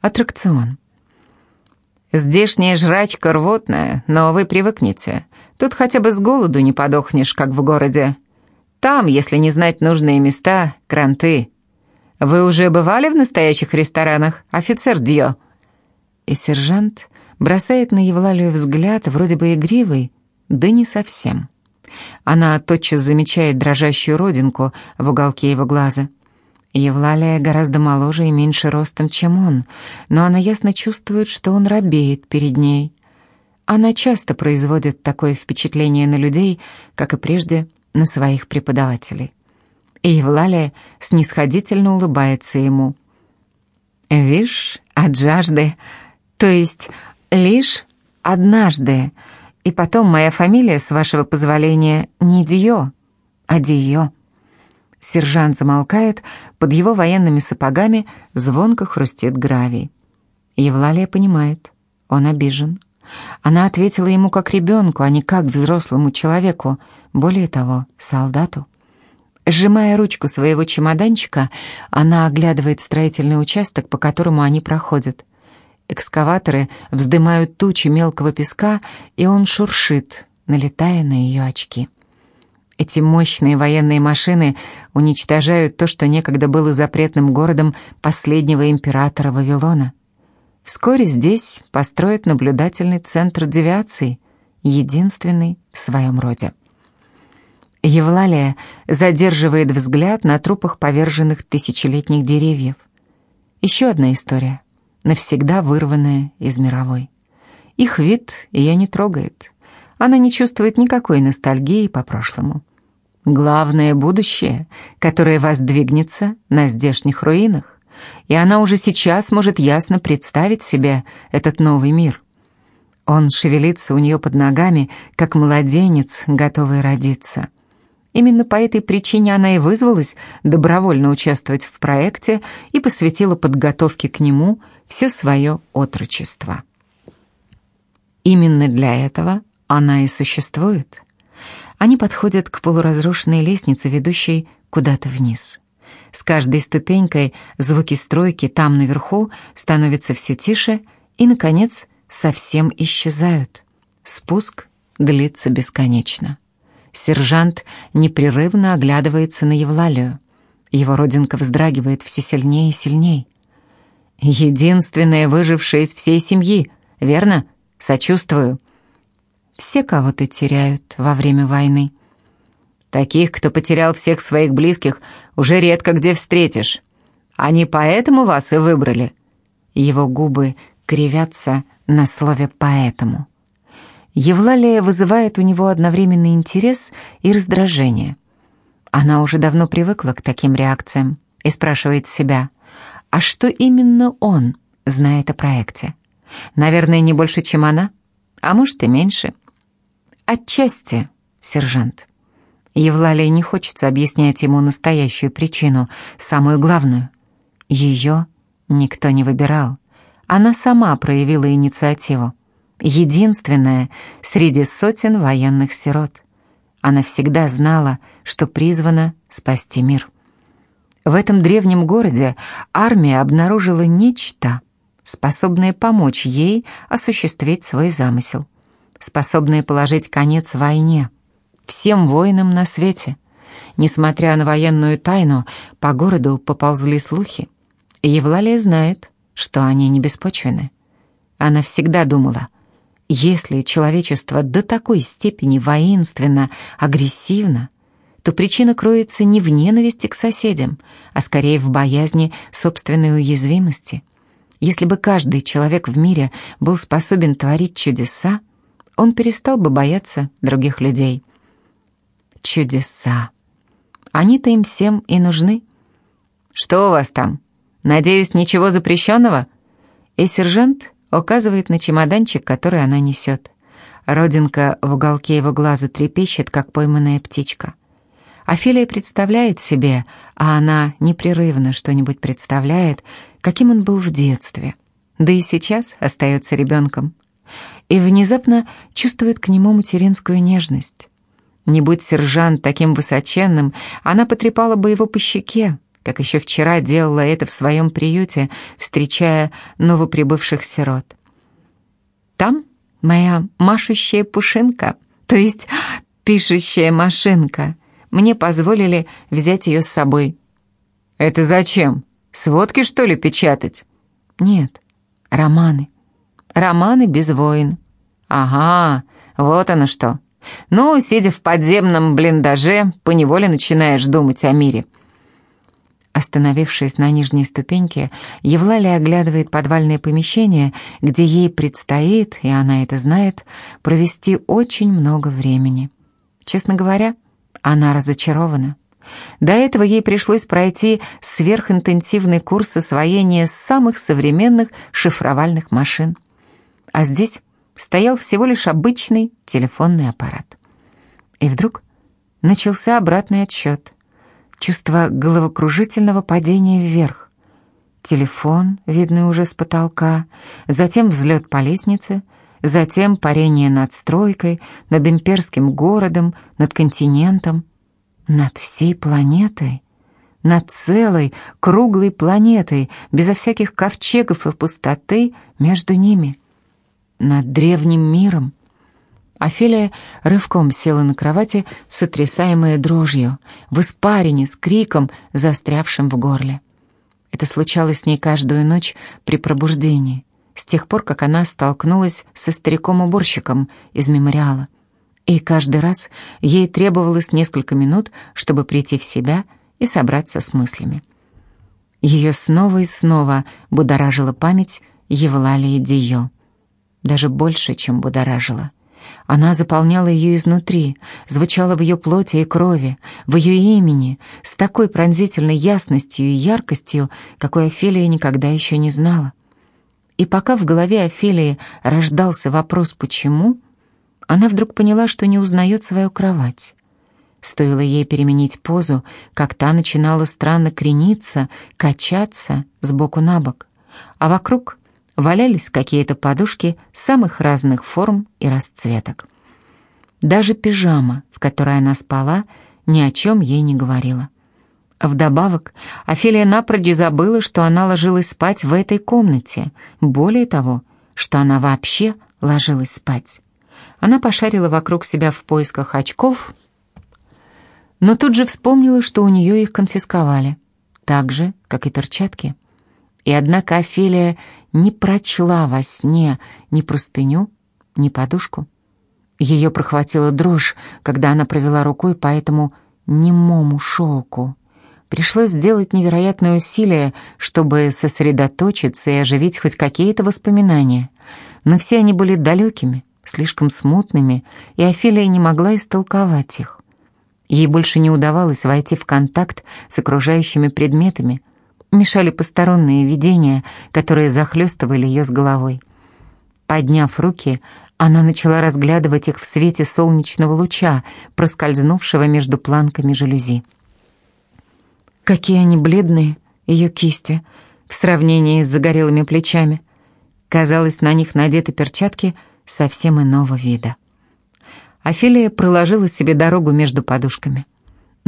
Аттракцион. Здешняя жрачка рвотная, но вы привыкнете. Тут хотя бы с голоду не подохнешь, как в городе. Там, если не знать нужные места, кранты. Вы уже бывали в настоящих ресторанах, офицер Дьо?» И сержант бросает на Евлалию взгляд, вроде бы игривый, да не совсем. Она тотчас замечает дрожащую родинку в уголке его глаза. Евлалия гораздо моложе и меньше ростом, чем он, но она ясно чувствует, что он робеет перед ней. Она часто производит такое впечатление на людей, как и прежде на своих преподавателей. И Евлалия снисходительно улыбается ему. «Вишь, от жажды, то есть лишь однажды, и потом моя фамилия, с вашего позволения, не Дио, а Дио». Сержант замолкает, под его военными сапогами звонко хрустит гравий. Евлалия понимает, он обижен. Она ответила ему как ребенку, а не как взрослому человеку, более того, солдату. Сжимая ручку своего чемоданчика, она оглядывает строительный участок, по которому они проходят. Экскаваторы вздымают тучи мелкого песка, и он шуршит, налетая на ее очки. Эти мощные военные машины уничтожают то, что некогда было запретным городом последнего императора Вавилона. Вскоре здесь построят наблюдательный центр девиации, единственный в своем роде. Евлалия задерживает взгляд на трупах поверженных тысячелетних деревьев. Еще одна история, навсегда вырванная из мировой. Их вид ее не трогает. Она не чувствует никакой ностальгии по прошлому. Главное будущее, которое воздвигнется на здешних руинах, и она уже сейчас может ясно представить себе этот новый мир. Он шевелится у нее под ногами, как младенец, готовый родиться. Именно по этой причине она и вызвалась добровольно участвовать в проекте и посвятила подготовке к нему все свое отрочество. Именно для этого она и существует – они подходят к полуразрушенной лестнице, ведущей куда-то вниз. С каждой ступенькой звуки стройки там наверху становятся все тише и, наконец, совсем исчезают. Спуск длится бесконечно. Сержант непрерывно оглядывается на Евлалию. Его родинка вздрагивает все сильнее и сильнее. «Единственная выжившая из всей семьи, верно? Сочувствую», все кого-то теряют во время войны. Таких, кто потерял всех своих близких, уже редко где встретишь. Они поэтому вас и выбрали. Его губы кривятся на слове «поэтому». Евлалия вызывает у него одновременный интерес и раздражение. Она уже давно привыкла к таким реакциям и спрашивает себя, а что именно он знает о проекте? Наверное, не больше, чем она, а может и меньше. «Отчасти, сержант». Евлалии не хочется объяснять ему настоящую причину, самую главную. Ее никто не выбирал. Она сама проявила инициативу. Единственная среди сотен военных сирот. Она всегда знала, что призвана спасти мир. В этом древнем городе армия обнаружила нечто, способное помочь ей осуществить свой замысел способные положить конец войне, всем воинам на свете. Несмотря на военную тайну, по городу поползли слухи. Евлалия знает, что они не беспочвены. Она всегда думала, если человечество до такой степени воинственно, агрессивно, то причина кроется не в ненависти к соседям, а скорее в боязни собственной уязвимости. Если бы каждый человек в мире был способен творить чудеса, он перестал бы бояться других людей. Чудеса. Они-то им всем и нужны. «Что у вас там? Надеюсь, ничего запрещенного?» И сержант указывает на чемоданчик, который она несет. Родинка в уголке его глаза трепещет, как пойманная птичка. Офелия представляет себе, а она непрерывно что-нибудь представляет, каким он был в детстве. Да и сейчас остается ребенком и внезапно чувствует к нему материнскую нежность. Не будь сержант таким высоченным, она потрепала бы его по щеке, как еще вчера делала это в своем приюте, встречая новоприбывших сирот. Там моя машущая пушинка, то есть пишущая машинка. Мне позволили взять ее с собой. «Это зачем? Сводки, что ли, печатать?» «Нет, романы. Романы без войн». «Ага, вот оно что. Ну, сидя в подземном блиндаже, поневоле начинаешь думать о мире». Остановившись на нижней ступеньке, Евлалия оглядывает подвальное помещение, где ей предстоит, и она это знает, провести очень много времени. Честно говоря, она разочарована. До этого ей пришлось пройти сверхинтенсивный курс освоения самых современных шифровальных машин. А здесь стоял всего лишь обычный телефонный аппарат. И вдруг начался обратный отсчет — чувство головокружительного падения вверх. Телефон, видный уже с потолка, затем взлет по лестнице, затем парение над стройкой, над имперским городом, над континентом, над всей планетой, над целой круглой планетой, безо всяких ковчегов и пустоты между ними, над древним миром, Офелия рывком села на кровати, сотрясаемая дрожью, в испарине с криком, застрявшим в горле. Это случалось с ней каждую ночь при пробуждении, с тех пор, как она столкнулась со стариком-уборщиком из мемориала. И каждый раз ей требовалось несколько минут, чтобы прийти в себя и собраться с мыслями. Ее снова и снова будоражила память Евлалии Дио. Даже больше, чем будоражила — она заполняла ее изнутри, звучала в ее плоти и крови, в ее имени, с такой пронзительной ясностью и яркостью, какой Офелия никогда еще не знала. И пока в голове Офелии рождался вопрос «почему?», она вдруг поняла, что не узнает свою кровать. Стоило ей переменить позу, как та начинала странно крениться, качаться сбоку на бок, а вокруг валялись какие-то подушки самых разных форм и расцветок. Даже пижама, в которой она спала, ни о чем ей не говорила. Вдобавок, Офелия напрочь забыла, что она ложилась спать в этой комнате. Более того, что она вообще ложилась спать. Она пошарила вокруг себя в поисках очков, но тут же вспомнила, что у нее их конфисковали, так же, как и перчатки. И однако Офелия не прочла во сне ни простыню, ни подушку. Ее прохватила дрожь, когда она провела рукой по этому немому шелку. Пришлось сделать невероятное усилие, чтобы сосредоточиться и оживить хоть какие-то воспоминания. Но все они были далекими, слишком смутными, и Офелия не могла истолковать их. Ей больше не удавалось войти в контакт с окружающими предметами, мешали посторонние видения, которые захлестывали ее с головой. Подняв руки, она начала разглядывать их в свете солнечного луча, проскользнувшего между планками жалюзи. Какие они бледные, ее кисти, в сравнении с загорелыми плечами. Казалось, на них надеты перчатки совсем иного вида. Офелия проложила себе дорогу между подушками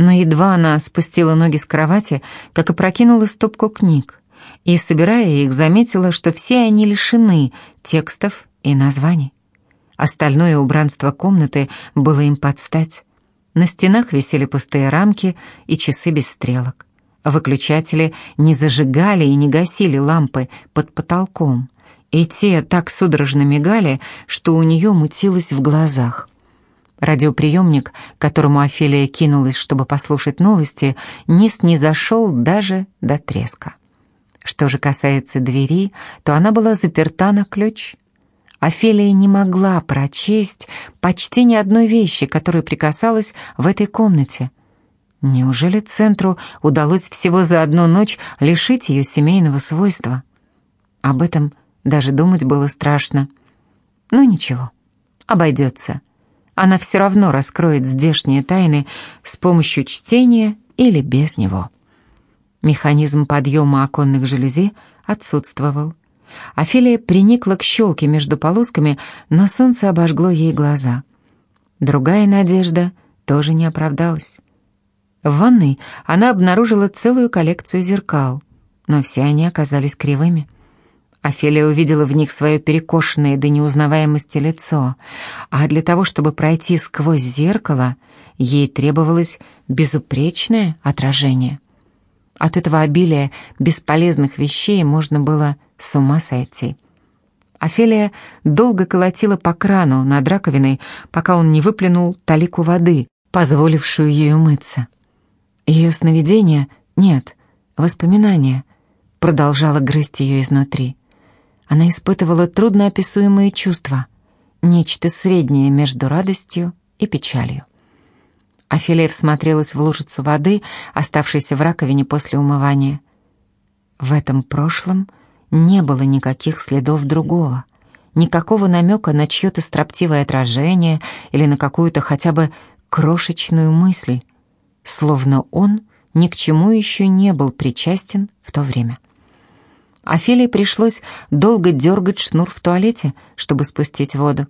но едва она спустила ноги с кровати, как и прокинула стопку книг, и, собирая их, заметила, что все они лишены текстов и названий. Остальное убранство комнаты было им под стать. На стенах висели пустые рамки и часы без стрелок. Выключатели не зажигали и не гасили лампы под потолком, и те так судорожно мигали, что у нее мутилось в глазах. Радиоприемник, к которому Офелия кинулась, чтобы послушать новости, не снизошел даже до треска. Что же касается двери, то она была заперта на ключ. Офелия не могла прочесть почти ни одной вещи, которой прикасалась в этой комнате. Неужели центру удалось всего за одну ночь лишить ее семейного свойства? Об этом даже думать было страшно. Но ничего, обойдется она все равно раскроет здешние тайны с помощью чтения или без него. Механизм подъема оконных жалюзи отсутствовал. Офелия приникла к щелке между полосками, но солнце обожгло ей глаза. Другая надежда тоже не оправдалась. В ванной она обнаружила целую коллекцию зеркал, но все они оказались кривыми. Офелия увидела в них свое перекошенное до неузнаваемости лицо, а для того, чтобы пройти сквозь зеркало, ей требовалось безупречное отражение. От этого обилия бесполезных вещей можно было с ума сойти. Офелия долго колотила по крану над раковиной, пока он не выплюнул талику воды, позволившую ей умыться. Ее сновидение, нет, воспоминания, продолжало грызть ее изнутри. Она испытывала трудноописуемые чувства, нечто среднее между радостью и печалью. Офелия всмотрелась в лужицу воды, оставшейся в раковине после умывания. В этом прошлом не было никаких следов другого, никакого намека на чье-то строптивое отражение или на какую-то хотя бы крошечную мысль, словно он ни к чему еще не был причастен в то время. Офелии пришлось долго дергать шнур в туалете, чтобы спустить воду.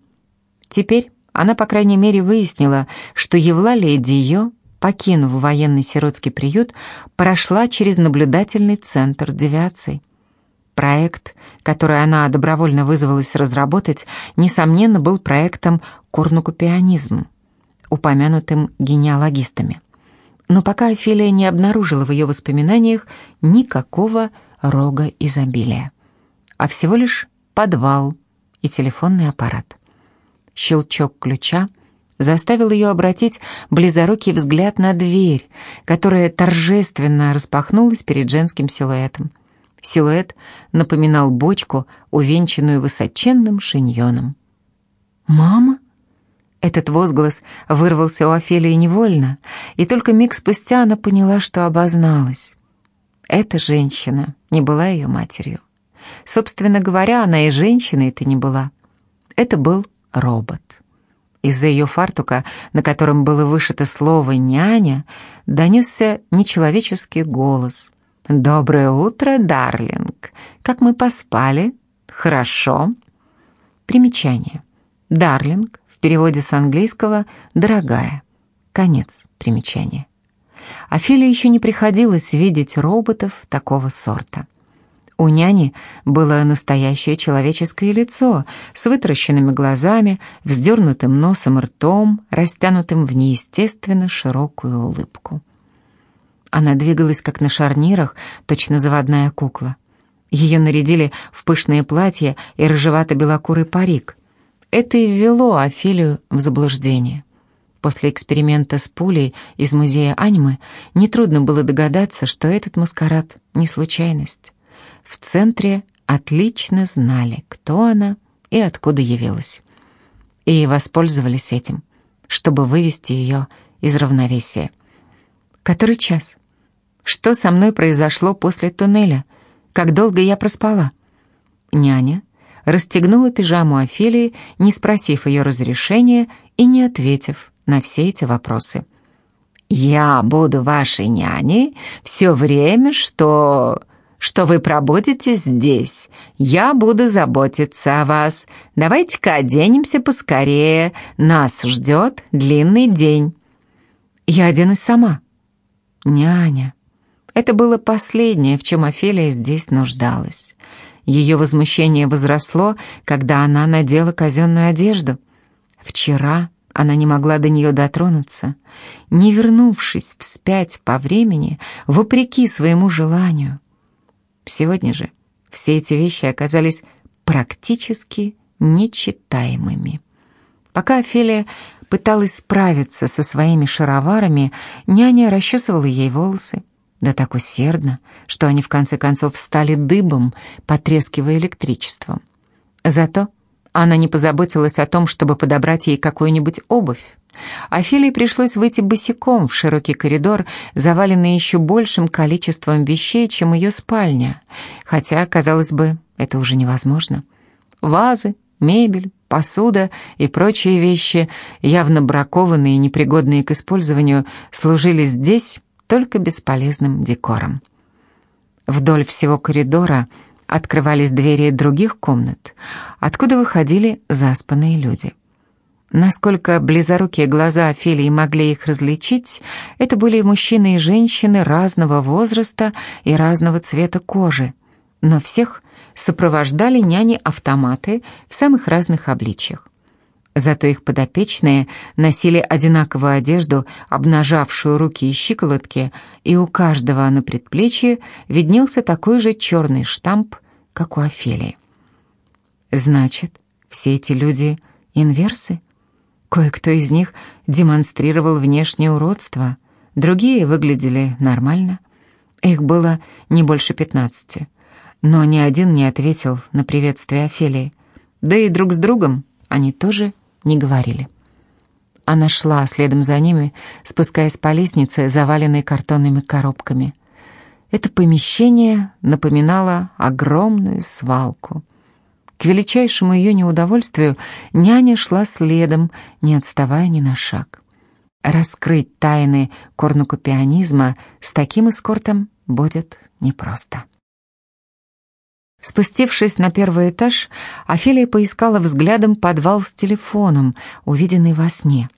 Теперь она, по крайней мере, выяснила, что Евлалия Дио, покинув военный сиротский приют, прошла через наблюдательный центр девиаций. Проект, который она добровольно вызвалась разработать, несомненно, был проектом «Корнукопианизм», упомянутым генеалогистами но пока Офелия не обнаружила в ее воспоминаниях никакого рога изобилия, а всего лишь подвал и телефонный аппарат. Щелчок ключа заставил ее обратить близорукий взгляд на дверь, которая торжественно распахнулась перед женским силуэтом. Силуэт напоминал бочку, увенчанную высоченным шиньоном. «Мама?» Этот возглас вырвался у Офелии невольно, и только миг спустя она поняла, что обозналась. Эта женщина не была ее матерью. Собственно говоря, она и женщиной-то не была. Это был робот. Из-за ее фартука, на котором было вышито слово «няня», донесся нечеловеческий голос. «Доброе утро, Дарлинг! Как мы поспали? Хорошо?» Примечание. Дарлинг переводе с английского «дорогая». Конец примечания. Офеле еще не приходилось видеть роботов такого сорта. У няни было настоящее человеческое лицо с вытаращенными глазами, вздернутым носом и ртом, растянутым в неестественно широкую улыбку. Она двигалась как на шарнирах, точно заводная кукла. Ее нарядили в пышное платье и рыжевато-белокурый парик. Это и ввело Офелию в заблуждение. После эксперимента с пулей из музея Анимы нетрудно было догадаться, что этот маскарад не случайность. В центре отлично знали, кто она и откуда явилась. И воспользовались этим, чтобы вывести ее из равновесия. Который час? Что со мной произошло после туннеля? Как долго я проспала? Няня расстегнула пижаму Офелии, не спросив ее разрешения и не ответив на все эти вопросы. «Я буду вашей няней все время, что... что вы пробудете здесь. Я буду заботиться о вас. Давайте-ка оденемся поскорее. Нас ждет длинный день». «Я оденусь сама». «Няня». Это было последнее, в чем Офелия здесь нуждалась. Ее возмущение возросло, когда она надела казенную одежду. Вчера она не могла до нее дотронуться, не вернувшись вспять по времени, вопреки своему желанию. Сегодня же все эти вещи оказались практически нечитаемыми. Пока Офелия пыталась справиться со своими шароварами, няня расчесывала ей волосы, да так усердно, что они в конце концов стали дыбом, потрескивая электричеством. Зато она не позаботилась о том, чтобы подобрать ей какую-нибудь обувь. Офелии пришлось выйти босиком в широкий коридор, заваленный еще большим количеством вещей, чем ее спальня, хотя, казалось бы, это уже невозможно. Вазы, мебель, посуда и прочие вещи, явно бракованные и непригодные к использованию, служили здесь только бесполезным декором. Вдоль всего коридора открывались двери других комнат, откуда выходили заспанные люди. Насколько близорукие глаза Офелии могли их различить, это были мужчины и женщины разного возраста и разного цвета кожи, но всех сопровождали няни-автоматы в самых разных обличьях. Зато их подопечные носили одинаковую одежду, обнажавшую руки и щиколотки, и у каждого на предплечье виднелся такой же черный штамп, как у Офелии. Значит, все эти люди — инверсы? Кое-кто из них демонстрировал внешнее уродство, другие выглядели нормально. Их было не больше пятнадцати. Но ни один не ответил на приветствие Офелии. Да и друг с другом они тоже не говорили. Она шла следом за ними, спускаясь по лестнице, заваленной картонными коробками. Это помещение напоминало огромную свалку. К величайшему ее неудовольствию няня шла следом, не отставая ни на шаг. Раскрыть тайны корнукопианизма с таким эскортом будет непросто. Спустившись на первый этаж, Офелия поискала взглядом подвал с телефоном, увиденный во сне.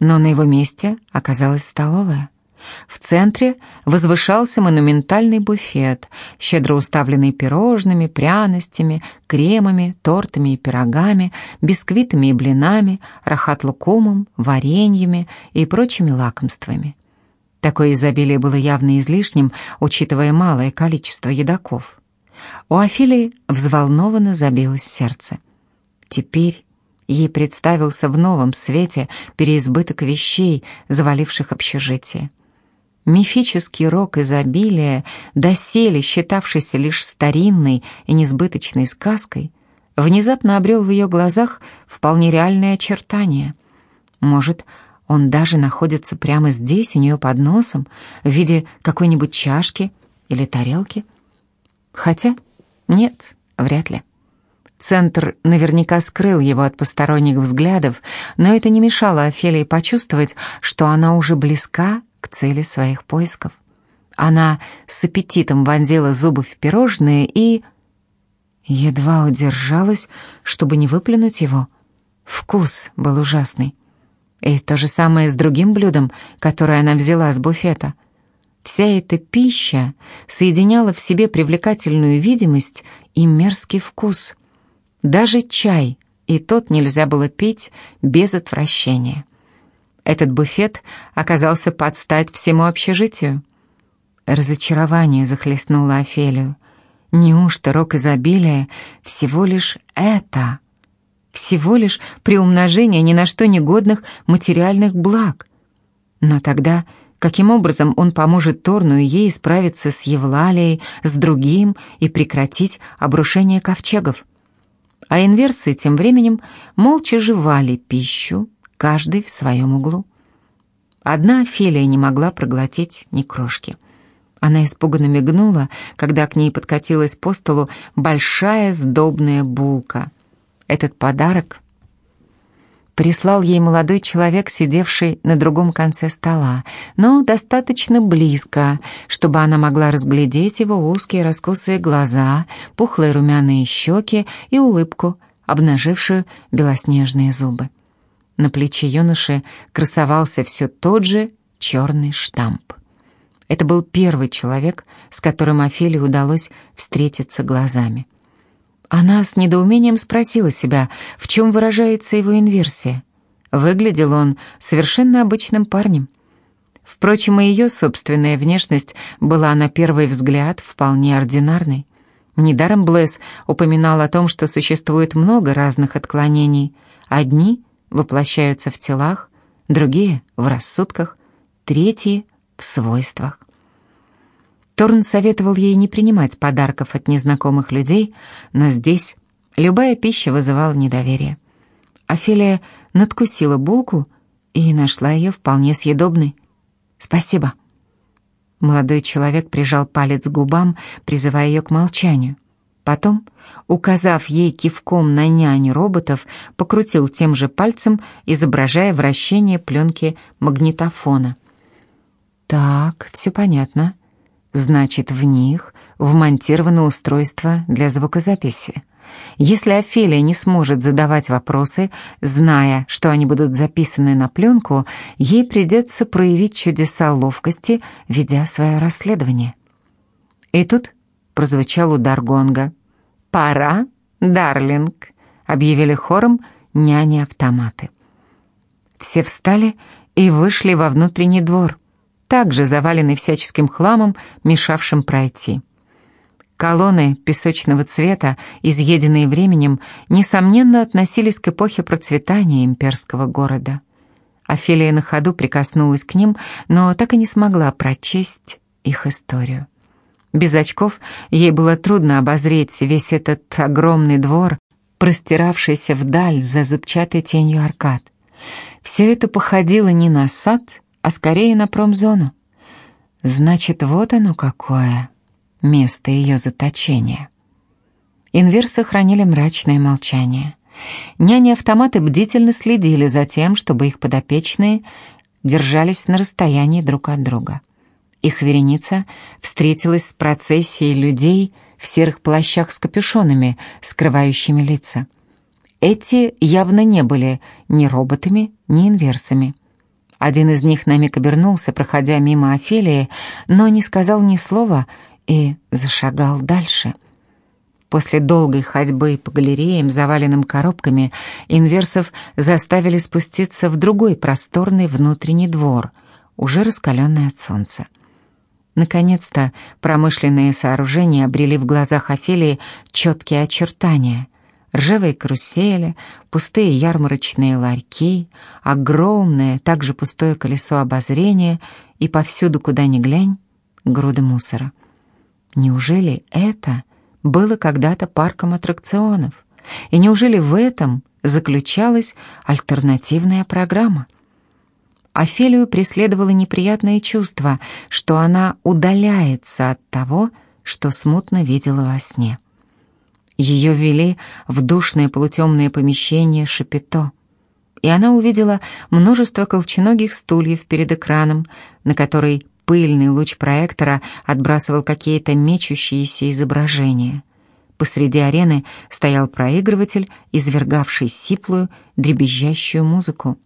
Но на его месте оказалась столовая. В центре возвышался монументальный буфет, щедро уставленный пирожными, пряностями, кремами, тортами и пирогами, бисквитами и блинами, рахат-лукумом, вареньями и прочими лакомствами. Такое изобилие было явно излишним, учитывая малое количество едоков. У Афилии взволнованно забилось сердце. Теперь ей представился в новом свете переизбыток вещей, заваливших общежитие. Мифический рок изобилия, доселе считавшийся лишь старинной и несбыточной сказкой, внезапно обрел в ее глазах вполне реальные очертания. Может, он даже находится прямо здесь, у нее под носом, в виде какой-нибудь чашки или тарелки? Хотя нет, вряд ли. Центр наверняка скрыл его от посторонних взглядов, но это не мешало Офелии почувствовать, что она уже близка к цели своих поисков. Она с аппетитом вонзила зубы в пирожные и... Едва удержалась, чтобы не выплюнуть его. Вкус был ужасный. И то же самое с другим блюдом, которое она взяла с буфета. Вся эта пища соединяла в себе привлекательную видимость и мерзкий вкус. Даже чай, и тот нельзя было пить без отвращения. Этот буфет оказался под стать всему общежитию. Разочарование захлестнуло Офелию. Неужто рок изобилия всего лишь это? Всего лишь приумножение ни на что негодных материальных благ? Но тогда каким образом он поможет Торну и ей справиться с Евлалией, с другим и прекратить обрушение ковчегов? А инверсы тем временем молча жевали пищу, каждый в своем углу. Одна Офелия не могла проглотить ни крошки. Она испуганно мигнула, когда к ней подкатилась по столу большая сдобная булка. Этот подарок прислал ей молодой человек, сидевший на другом конце стола, но достаточно близко, чтобы она могла разглядеть его узкие раскосые глаза, пухлые румяные щеки и улыбку, обнажившую белоснежные зубы. На плече юноши красовался все тот же черный штамп. Это был первый человек, с которым Офелии удалось встретиться глазами. Она с недоумением спросила себя, в чем выражается его инверсия. Выглядел он совершенно обычным парнем. Впрочем, и ее собственная внешность была на первый взгляд вполне ординарной. Недаром Блэс упоминал о том, что существует много разных отклонений. Одни воплощаются в телах, другие — в рассудках, третьи — в свойствах. Торн советовал ей не принимать подарков от незнакомых людей, но здесь любая пища вызывала недоверие. Офелия надкусила булку и нашла ее вполне съедобной. «Спасибо». Молодой человек прижал палец к губам, призывая ее к молчанию. Потом, указав ей кивком на нянь роботов, покрутил тем же пальцем, изображая вращение пленки магнитофона. «Так, все понятно. Значит, в них вмонтировано устройство для звукозаписи. Если Офелия не сможет задавать вопросы, зная, что они будут записаны на пленку, ей придется проявить чудеса ловкости, ведя свое расследование. И тут прозвучал удар гонга. «Пора, Дарлинг», — объявили хором няни-автоматы. Все встали и вышли во внутренний двор, также заваленный всяческим хламом, мешавшим пройти. Колонны песочного цвета, изъеденные временем, несомненно относились к эпохе процветания имперского города. Офелия на ходу прикоснулась к ним, но так и не смогла прочесть их историю. Без очков ей было трудно обозреть весь этот огромный двор, простиравшийся вдаль за зубчатой тенью аркад. Все это походило не на сад, а скорее на промзону. Значит, вот оно какое место ее заточения. Инвер сохранили мрачное молчание. Няни-автоматы бдительно следили за тем, чтобы их подопечные держались на расстоянии друг от друга. Их вереница встретилась с процессией людей в серых плащах с капюшонами, скрывающими лица. Эти явно не были ни роботами, ни инверсами. Один из них на миг обернулся, проходя мимо Офелии, но не сказал ни слова и зашагал дальше. После долгой ходьбы по галереям, заваленным коробками, инверсов заставили спуститься в другой просторный внутренний двор, уже раскаленный от солнца. Наконец-то промышленные сооружения обрели в глазах Офелии четкие очертания. Ржавые карусели, пустые ярмарочные ларьки, огромное, также пустое колесо обозрения и повсюду, куда ни глянь, груды мусора. Неужели это было когда-то парком аттракционов? И неужели в этом заключалась альтернативная программа? Офелию преследовало неприятное чувство, что она удаляется от того, что смутно видела во сне. Ее ввели в душное полутемное помещение Шапито, и она увидела множество колченогих стульев перед экраном, на который пыльный луч проектора отбрасывал какие-то мечущиеся изображения. Посреди арены стоял проигрыватель, извергавший сиплую, дребезжащую музыку.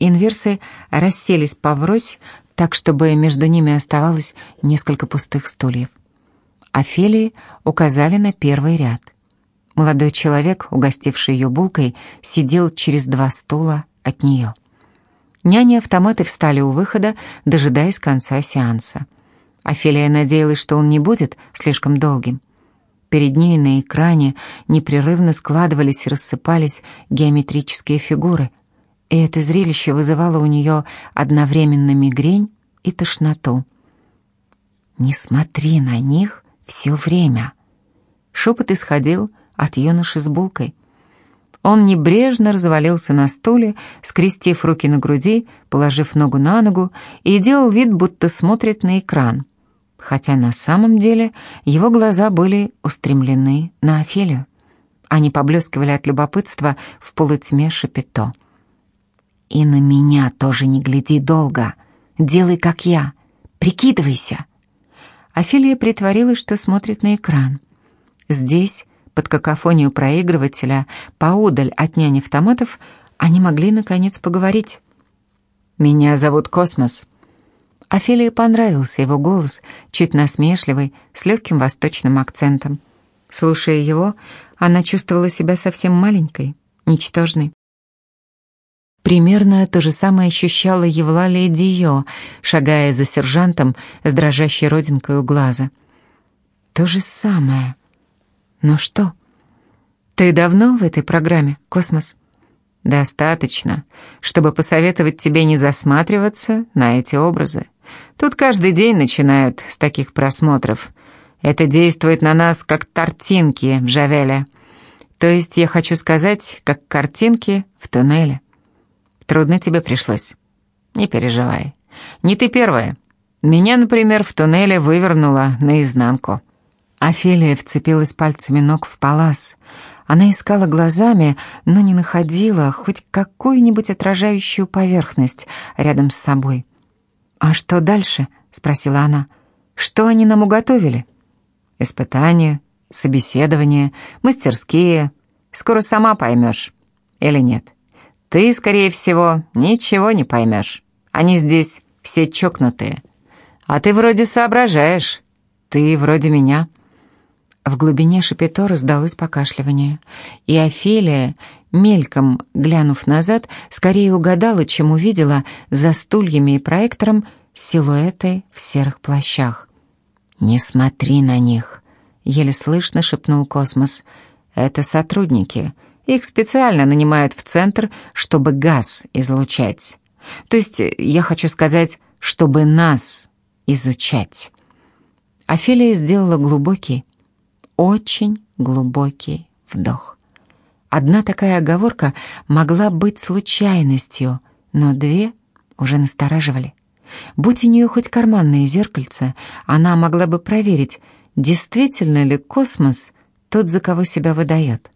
Инверсы расселись поврось, так, чтобы между ними оставалось несколько пустых стульев. Офелии указали на первый ряд. Молодой человек, угостивший ее булкой, сидел через два стула от нее. Няни-автоматы встали у выхода, дожидаясь конца сеанса. Офелия надеялась, что он не будет слишком долгим. Перед ней на экране непрерывно складывались и рассыпались геометрические фигуры — и это зрелище вызывало у нее одновременно мигрень и тошноту. «Не смотри на них все время!» Шепот исходил юноши с булкой. Он небрежно развалился на стуле, скрестив руки на груди, положив ногу на ногу, и делал вид, будто смотрит на экран, хотя на самом деле его глаза были устремлены на Офелию. Они поблескивали от любопытства в полутьме шапито. И на меня тоже не гляди долго. Делай, как я. Прикидывайся. Офелия притворилась, что смотрит на экран. Здесь, под какофонию проигрывателя, поодаль от няни автоматов, они могли, наконец, поговорить. «Меня зовут Космос». Офелии понравился его голос, чуть насмешливый, с легким восточным акцентом. Слушая его, она чувствовала себя совсем маленькой, ничтожной. Примерно то же самое ощущала Евлалия Дио, шагая за сержантом с дрожащей родинкой у глаза. То же самое. Но что? Ты давно в этой программе, Космос? Достаточно, чтобы посоветовать тебе не засматриваться на эти образы. Тут каждый день начинают с таких просмотров. Это действует на нас, как тортинки в Жавеле. То есть я хочу сказать, как картинки в туннеле. Трудно тебе пришлось. Не переживай. Не ты первая. Меня, например, в туннеле вывернуло наизнанку. Офелия вцепилась пальцами ног в палас. Она искала глазами, но не находила хоть какую-нибудь отражающую поверхность рядом с собой. «А что дальше?» — спросила она. Что они нам уготовили? Испытания, собеседования, мастерские. Скоро сама поймешь. Или нет? Ты, скорее всего, ничего не поймешь. Они здесь все чокнутые. А ты вроде соображаешь. Ты вроде меня». В глубине шапито раздалось покашливание, и Офелия, мельком глянув назад, скорее угадала, чем увидела за стульями и проектором силуэты в серых плащах. «Не смотри на них», — еле слышно шепнул Космос. «Это сотрудники. Их специально нанимают в центр, чтобы газ излучать. То есть, я хочу сказать, чтобы нас изучать». Офелия сделала глубокий, очень глубокий вдох. Одна такая оговорка могла быть случайностью, но две уже настораживали. Будь у нее хоть карманное зеркальце, она могла бы проверить, действительно ли космос тот, за кого себя выдает.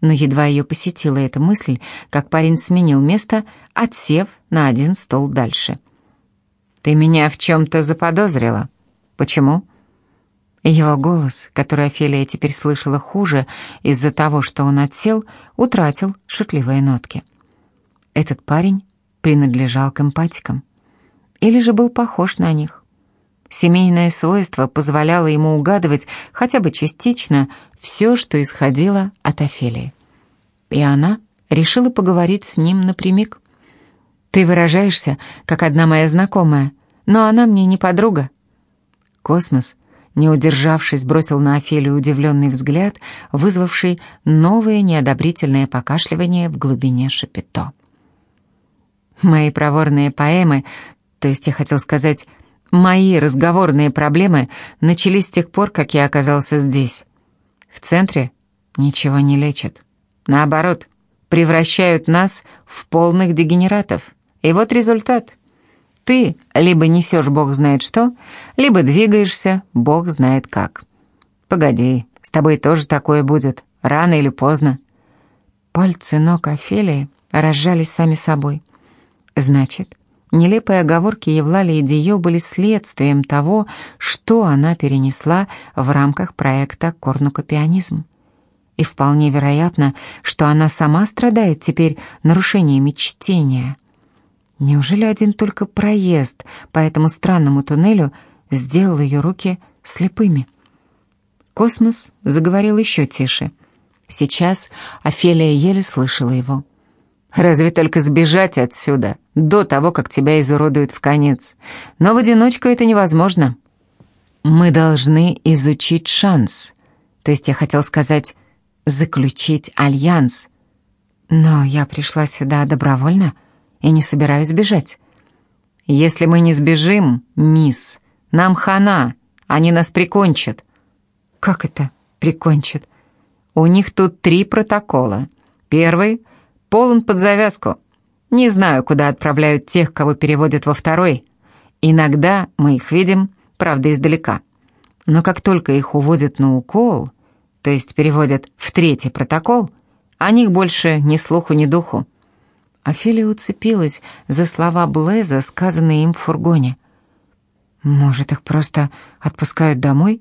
Но едва ее посетила эта мысль, как парень сменил место, отсев на один стол дальше. «Ты меня в чем-то заподозрила. Почему?» Его голос, который Офелия теперь слышала хуже из-за того, что он отсел, утратил шутливые нотки. Этот парень принадлежал к эмпатикам. Или же был похож на них. Семейное свойство позволяло ему угадывать хотя бы частично все, что исходило от Офелии. И она решила поговорить с ним напрямик. «Ты выражаешься, как одна моя знакомая, но она мне не подруга». Космос не удержавшись, бросил на Офелию удивленный взгляд, вызвавший новое неодобрительное покашливание в глубине шапито. Мои проворные поэмы, то есть я хотел сказать, мои разговорные проблемы начались с тех пор, как я оказался здесь. В центре ничего не лечат. Наоборот, превращают нас в полных дегенератов. И вот результат — ты либо несешь бог знает что, либо двигаешься бог знает как. Погоди, с тобой тоже такое будет, рано или поздно. Пальцы ног Офелии разжались сами собой. Значит, нелепые оговорки Евлалии Дио были следствием того, что она перенесла в рамках проекта «Корнукопианизм». И вполне вероятно, что она сама страдает теперь нарушениями чтения – Неужели один только проезд по этому странному туннелю сделал ее руки слепыми? Космос заговорил еще тише. Сейчас Офелия еле слышала его. «Разве только сбежать отсюда, до того, как тебя изуродуют в конец. Но в одиночку это невозможно. Мы должны изучить шанс. То есть я хотел сказать, заключить альянс. Но я пришла сюда добровольно» и не собираюсь бежать. Если мы не сбежим, мисс, нам хана, они нас прикончат. Как это прикончат? У них тут три протокола. Первый полон под завязку. Не знаю, куда отправляют тех, кого переводят во второй. Иногда мы их видим, правда, издалека. Но как только их уводят на укол, то есть переводят в третий протокол, о них больше ни слуху, ни духу. Офелия уцепилась за слова Блеза, сказанные им в фургоне. «Может, их просто отпускают домой?»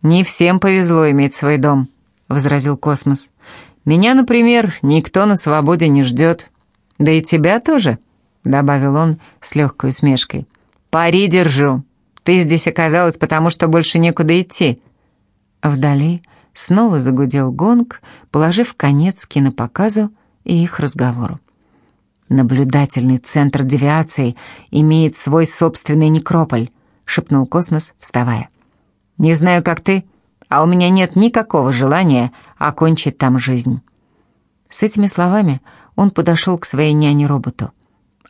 «Не всем повезло иметь свой дом», — возразил Космос. «Меня, например, никто на свободе не ждет. Да и тебя тоже», — добавил он с легкой усмешкой. «Пари держу. Ты здесь оказалась, потому что больше некуда идти». Вдали снова загудел гонг, положив конец кинопоказу и их разговору. «Наблюдательный центр девиации имеет свой собственный некрополь», — шепнул Космос, вставая. «Не знаю, как ты, а у меня нет никакого желания окончить там жизнь». С этими словами он подошел к своей няне-роботу.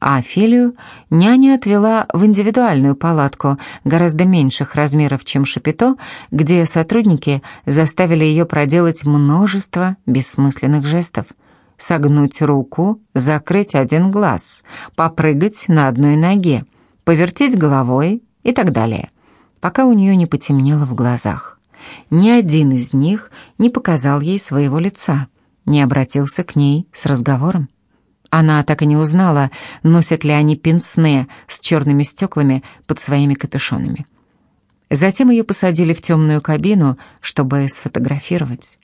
А Офелию няня отвела в индивидуальную палатку гораздо меньших размеров, чем Шапито, где сотрудники заставили ее проделать множество бессмысленных жестов — согнуть руку, закрыть один глаз, попрыгать на одной ноге, повертеть головой и так далее, пока у нее не потемнело в глазах. Ни один из них не показал ей своего лица, не обратился к ней с разговором. Она так и не узнала, носят ли они пенсне с черными стеклами под своими капюшонами. Затем ее посадили в темную кабину, чтобы сфотографировать.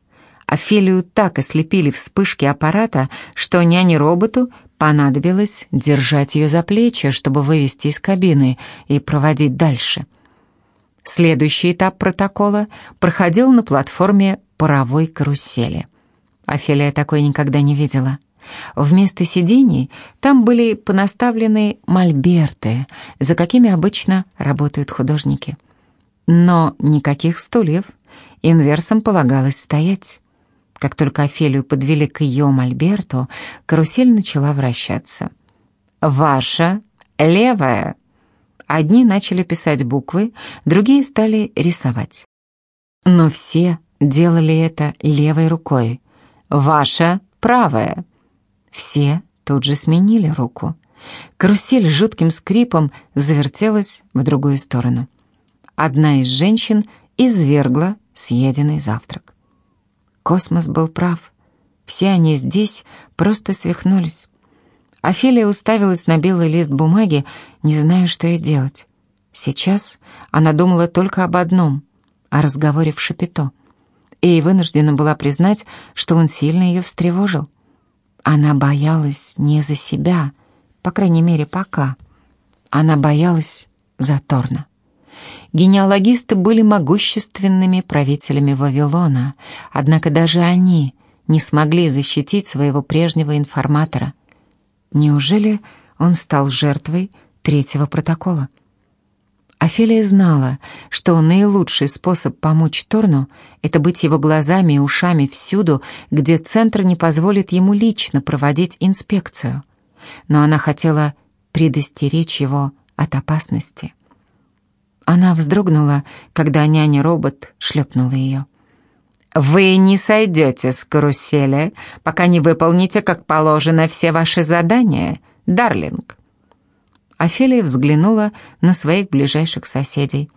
Офелию так ослепили вспышки аппарата, что няне-роботу понадобилось держать ее за плечи, чтобы вывести из кабины и проводить дальше. Следующий этап протокола проходил на платформе паровой карусели. Офелия такой никогда не видела. Вместо сидений там были понаставлены мольберты, за какими обычно работают художники. Но никаких стульев. Инверсам полагалось стоять. Как только Офелию подвели к ее мольберту, карусель начала вращаться. «Ваша левая». Одни начали писать буквы, другие стали рисовать. Но все делали это левой рукой. «Ваша правая». Все тут же сменили руку. Карусель с жутким скрипом завертелась в другую сторону одна из женщин извергла съеденный завтрак. Космос был прав. Все они здесь просто свихнулись. Офелия уставилась на белый лист бумаги, не зная, что ей делать. Сейчас она думала только об одном — о разговоре в Шапито. И вынуждена была признать, что он сильно ее встревожил. Она боялась не за себя, по крайней мере, пока. Она боялась за Торна. Генеалогисты были могущественными правителями Вавилона, однако даже они не смогли защитить своего прежнего информатора. Неужели он стал жертвой третьего протокола? Офелия знала, что наилучший способ помочь Торну — это быть его глазами и ушами всюду, где Центр не позволит ему лично проводить инспекцию. Но она хотела предостеречь его от опасности. Она вздрогнула, когда няня-робот шлепнула ее. «Вы не сойдете с карусели, пока не выполните, как положено, все ваши задания, Дарлинг». Офелия взглянула на своих ближайших соседей.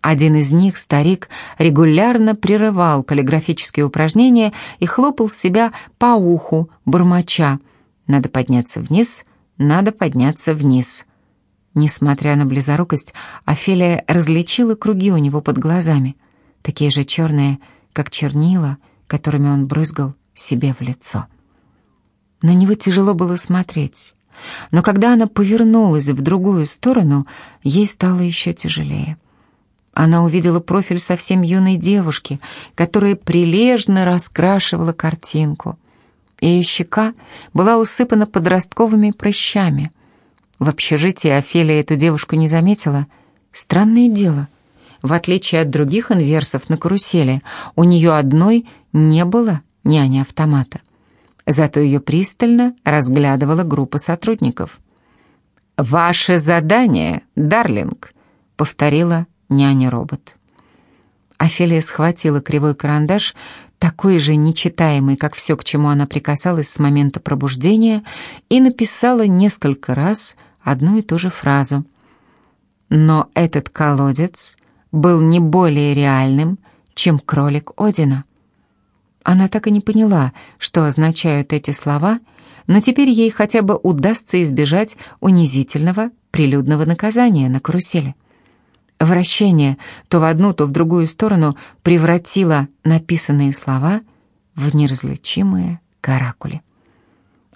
Один из них, старик, регулярно прерывал каллиграфические упражнения и хлопал себя по уху, бормоча. «Надо подняться вниз, надо подняться вниз». Несмотря на близорукость, Офелия различила круги у него под глазами, такие же черные, как чернила, которыми он брызгал себе в лицо. На него тяжело было смотреть, но когда она повернулась в другую сторону, ей стало еще тяжелее. Она увидела профиль совсем юной девушки, которая прилежно раскрашивала картинку. Ее щека была усыпана подростковыми прыщами. В общежитии Офелия эту девушку не заметила. Странное дело. В отличие от других инверсов на карусели, у нее одной не было няни-автомата. Зато ее пристально разглядывала группа сотрудников. «Ваше задание, Дарлинг», — повторила няня-робот. Офелия схватила кривой карандаш, такой же нечитаемый, как все, к чему она прикасалась с момента пробуждения, и написала несколько раз одну и ту же фразу. Но этот колодец был не более реальным, чем кролик Одина. Она так и не поняла, что означают эти слова, но теперь ей хотя бы удастся избежать унизительного прилюдного наказания на карусели. Вращение то в одну, то в другую сторону превратило написанные слова в неразличимые каракули.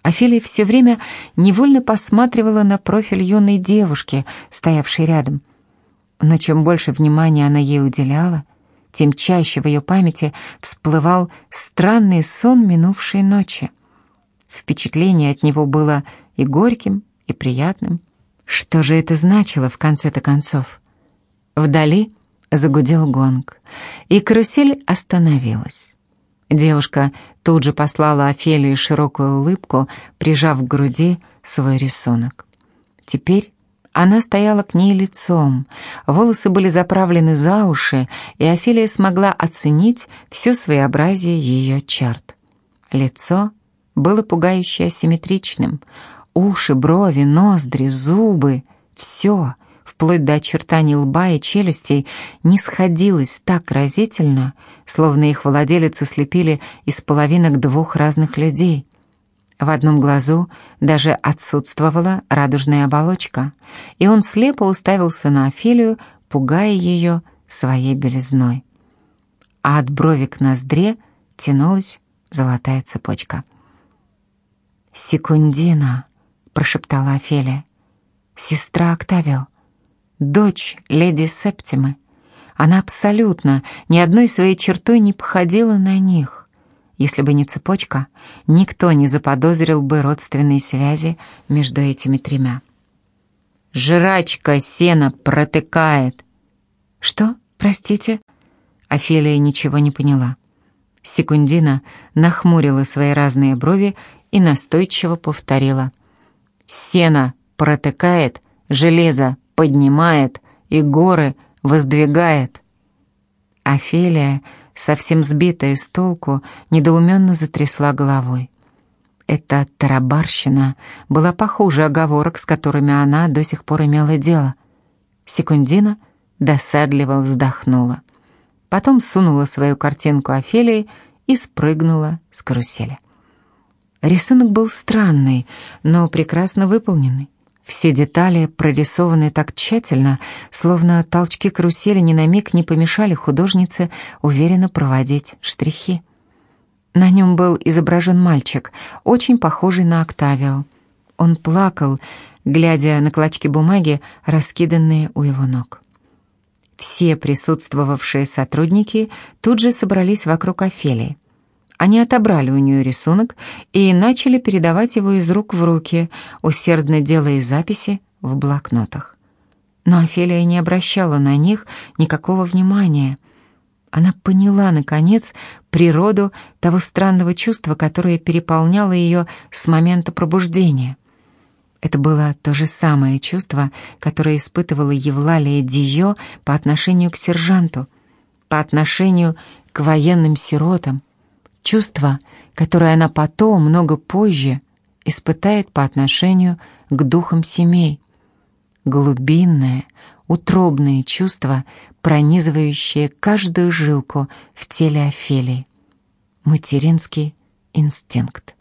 Офелия все время невольно посматривала на профиль юной девушки, стоявшей рядом. Но чем больше внимания она ей уделяла, тем чаще в ее памяти всплывал странный сон минувшей ночи. Впечатление от него было и горьким, и приятным. Что же это значило в конце-то концов? Вдали загудел гонг, и карусель остановилась. Девушка тут же послала Офелии широкую улыбку, прижав к груди свой рисунок. Теперь она стояла к ней лицом, волосы были заправлены за уши, и Офелия смогла оценить все своеобразие ее черт. Лицо было пугающе асимметричным. Уши, брови, ноздри, зубы — все — вплоть до очертаний лба и челюстей, не сходилось так разительно, словно их владелицу слепили из половинок двух разных людей. В одном глазу даже отсутствовала радужная оболочка, и он слепо уставился на Офелию, пугая ее своей белизной. А от брови к ноздре тянулась золотая цепочка. «Секундина», — прошептала Офелия, — «сестра Октавио, дочь леди Септимы. Она абсолютно ни одной своей чертой не походила на них. Если бы не цепочка, никто не заподозрил бы родственные связи между этими тремя. «Жрачка сена протыкает!» «Что? Простите?» Офелия ничего не поняла. Секундина нахмурила свои разные брови и настойчиво повторила. «Сено протыкает, железо поднимает и горы воздвигает». Офелия совсем сбитая с толку, недоуменно затрясла головой. Эта тарабарщина была похуже оговорок, с которыми она до сих пор имела дело. Секундина досадливо вздохнула. Потом сунула свою картинку Офелии и спрыгнула с карусели. Рисунок был странный, но прекрасно выполненный. Все детали прорисованы так тщательно, словно толчки карусели ни на миг не помешали художнице уверенно проводить штрихи. На нем был изображен мальчик, очень похожий на Октавио. Он плакал, глядя на клочки бумаги, раскиданные у его ног. Все присутствовавшие сотрудники тут же собрались вокруг Офелии. Они отобрали у нее рисунок и начали передавать его из рук в руки, усердно делая записи в блокнотах. Но Офелия не обращала на них никакого внимания. Она поняла, наконец, природу того странного чувства, которое переполняло ее с момента пробуждения. Это было то же самое чувство, которое испытывала Евлалия Дио по отношению к сержанту, по отношению к военным сиротам, Чувство, которое она потом, много позже, испытает по отношению к духам семей. Глубинное, утробное чувство, пронизывающее каждую жилку в теле Офелии. Материнский инстинкт.